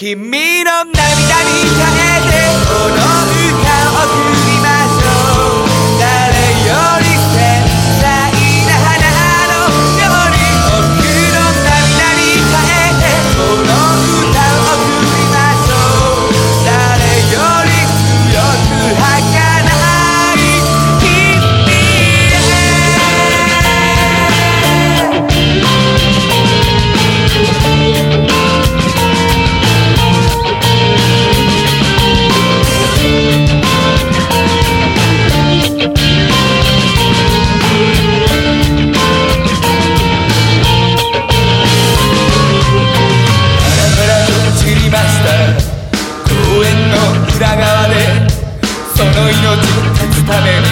君の涙に変えて踊命を尽くすため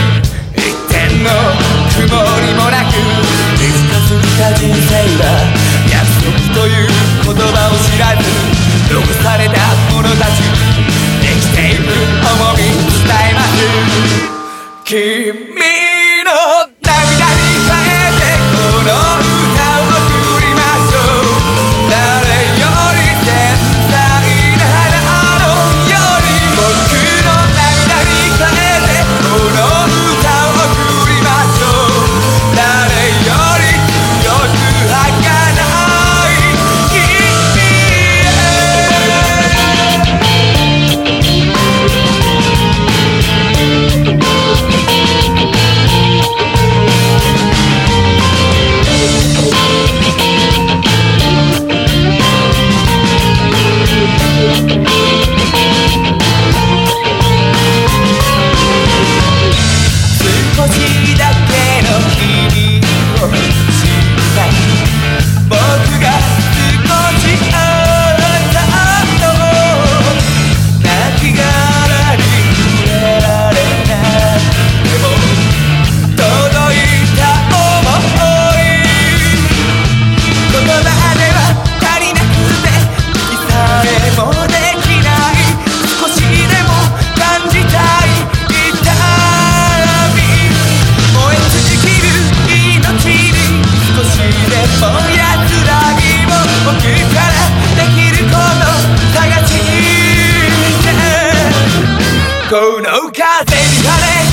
う風になれ